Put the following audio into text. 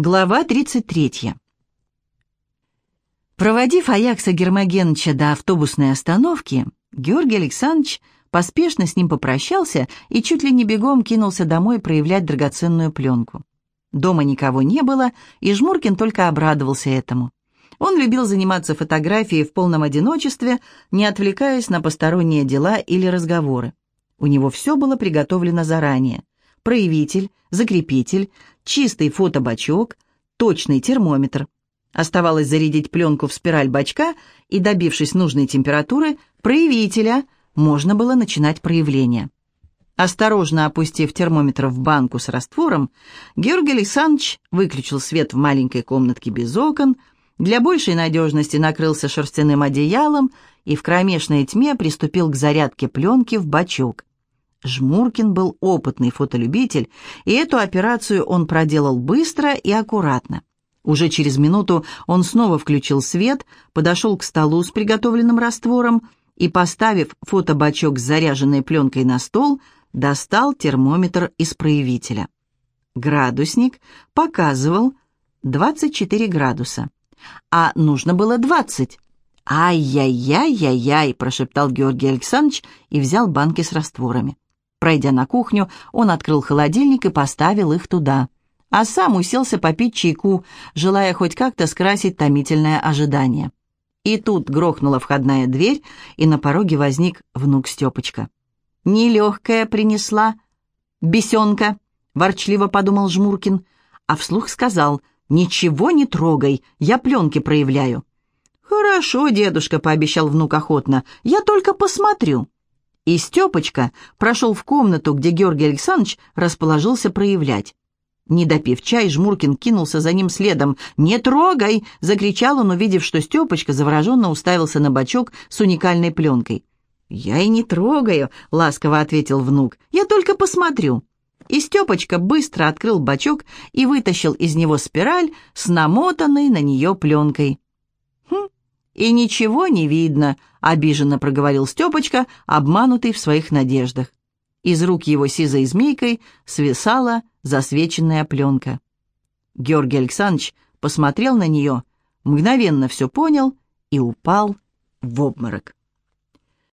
Глава 33. Проводив Аякса Гермогеновича до автобусной остановки, Георгий Александрович поспешно с ним попрощался и чуть ли не бегом кинулся домой проявлять драгоценную пленку. Дома никого не было, и Жмуркин только обрадовался этому. Он любил заниматься фотографией в полном одиночестве, не отвлекаясь на посторонние дела или разговоры. У него все было приготовлено заранее. Проявитель, закрепитель, чистый фотобачок, точный термометр. Оставалось зарядить пленку в спираль бачка, и, добившись нужной температуры, проявителя, можно было начинать проявление. Осторожно опустив термометр в банку с раствором, Георгий Александрович выключил свет в маленькой комнатке без окон, для большей надежности накрылся шерстяным одеялом и в кромешной тьме приступил к зарядке пленки в бачок. Жмуркин был опытный фотолюбитель, и эту операцию он проделал быстро и аккуратно. Уже через минуту он снова включил свет, подошел к столу с приготовленным раствором и, поставив фотобачок с заряженной пленкой на стол, достал термометр из проявителя. Градусник показывал 24 градуса, а нужно было 20. «Ай-яй-яй-яй-яй!» – прошептал Георгий Александрович и взял банки с растворами. Пройдя на кухню, он открыл холодильник и поставил их туда. А сам уселся попить чайку, желая хоть как-то скрасить томительное ожидание. И тут грохнула входная дверь, и на пороге возник внук Степочка. «Нелегкая принесла. Бесенка», — ворчливо подумал Жмуркин, а вслух сказал, «Ничего не трогай, я пленки проявляю». «Хорошо, дедушка», — пообещал внук охотно, — «я только посмотрю». И Степочка прошел в комнату, где Георгий Александрович расположился проявлять. Не допив чай, Жмуркин кинулся за ним следом. «Не трогай!» — закричал он, увидев, что Степочка завороженно уставился на бачок с уникальной пленкой. «Я и не трогаю», — ласково ответил внук. «Я только посмотрю». И Степочка быстро открыл бачок и вытащил из него спираль с намотанной на нее пленкой. «Хм, «И ничего не видно», — обиженно проговорил Степочка, обманутый в своих надеждах. Из рук его сизой змейкой свисала засвеченная пленка. Георгий Александрович посмотрел на нее, мгновенно все понял и упал в обморок.